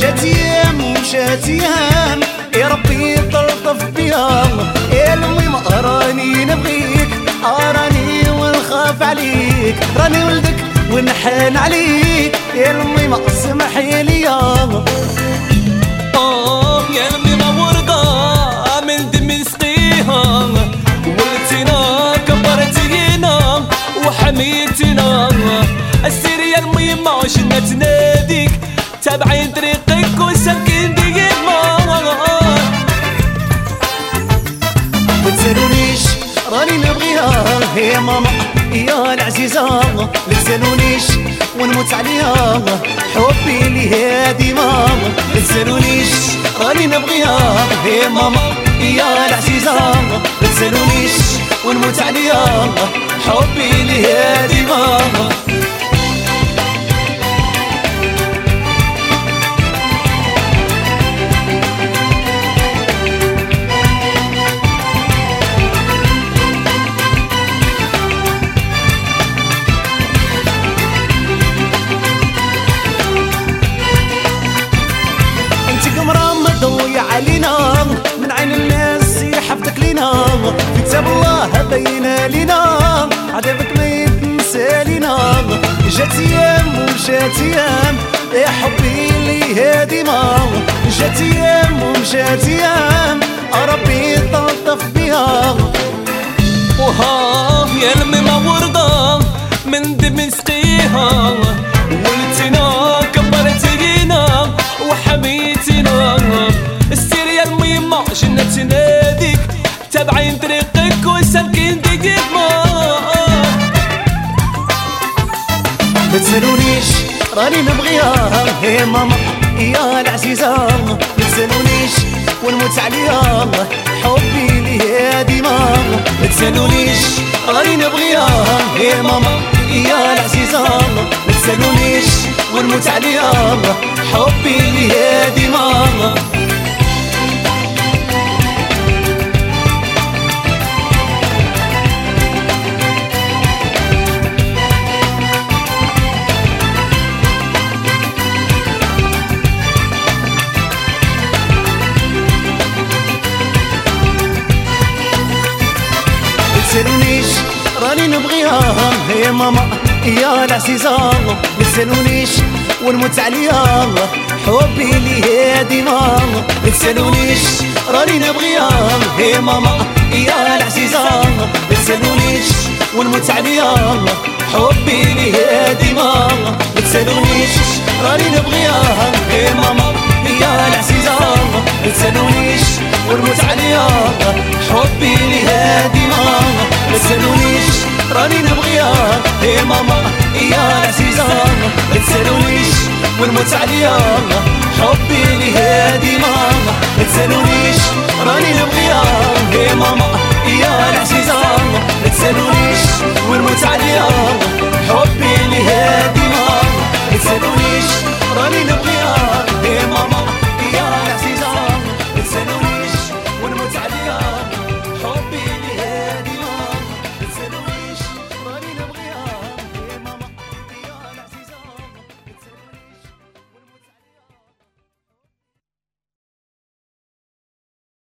جات أيام وجات أيام يا ربي تلطف بيا يا المهم راني نبغيك. راني ونخاف عليك. راني ولدك ونحن عليك. يا المهم اسمحي لي آه يا لمي ما ورقة من دم سقيها ولتنا كبرتينا وحميتنا. السير يا الميمة عشنا تناديك. تابعين طريقك العزيزة ما تسالونيش ونموت عليها. حبي لي هادي ماما ما تسالونيش راني نبغيها. يا ماما يا العزيزة ما تسالونيش ونموت عليها. حبي لي هادي لينا في كتاب الله بين لينا عذابك ما يتنسى لينا جات أيام وجات أيام يا حبي اللي هادي ما جات أيام وجات أيام ربي تلطف بيها. وها يا لمي ما من دم سقيها ما تسالونيش راني نبغيها يا ماما يا العزيزة. ما تسالونيش ونموت عليها حبي لي هادي ماما ما تسالونيش راني نبغيها يا ماما يا العزيزة. ما تسالونيش ونموت عليها حبي لي هادي ماما تسالونيش راني نبغيها يا ماما يا العزيزة ما تسالونيش ونموت عليها حبي لي هادي ماما ما تسالونيش راني نبغيها يا ماما يا العزيزة ما تسالونيش ونموت عليها حبي لي هادي ماما ما تسالونيش راني نبغيها يا ماما يا العزيزة ما تسالونيش ونموت عليها. حبي لي هادي ماما ما تسالونيش راني نبغيها. يا ماما يا العزيزة ما تسالونيش ونموت عليها. حبي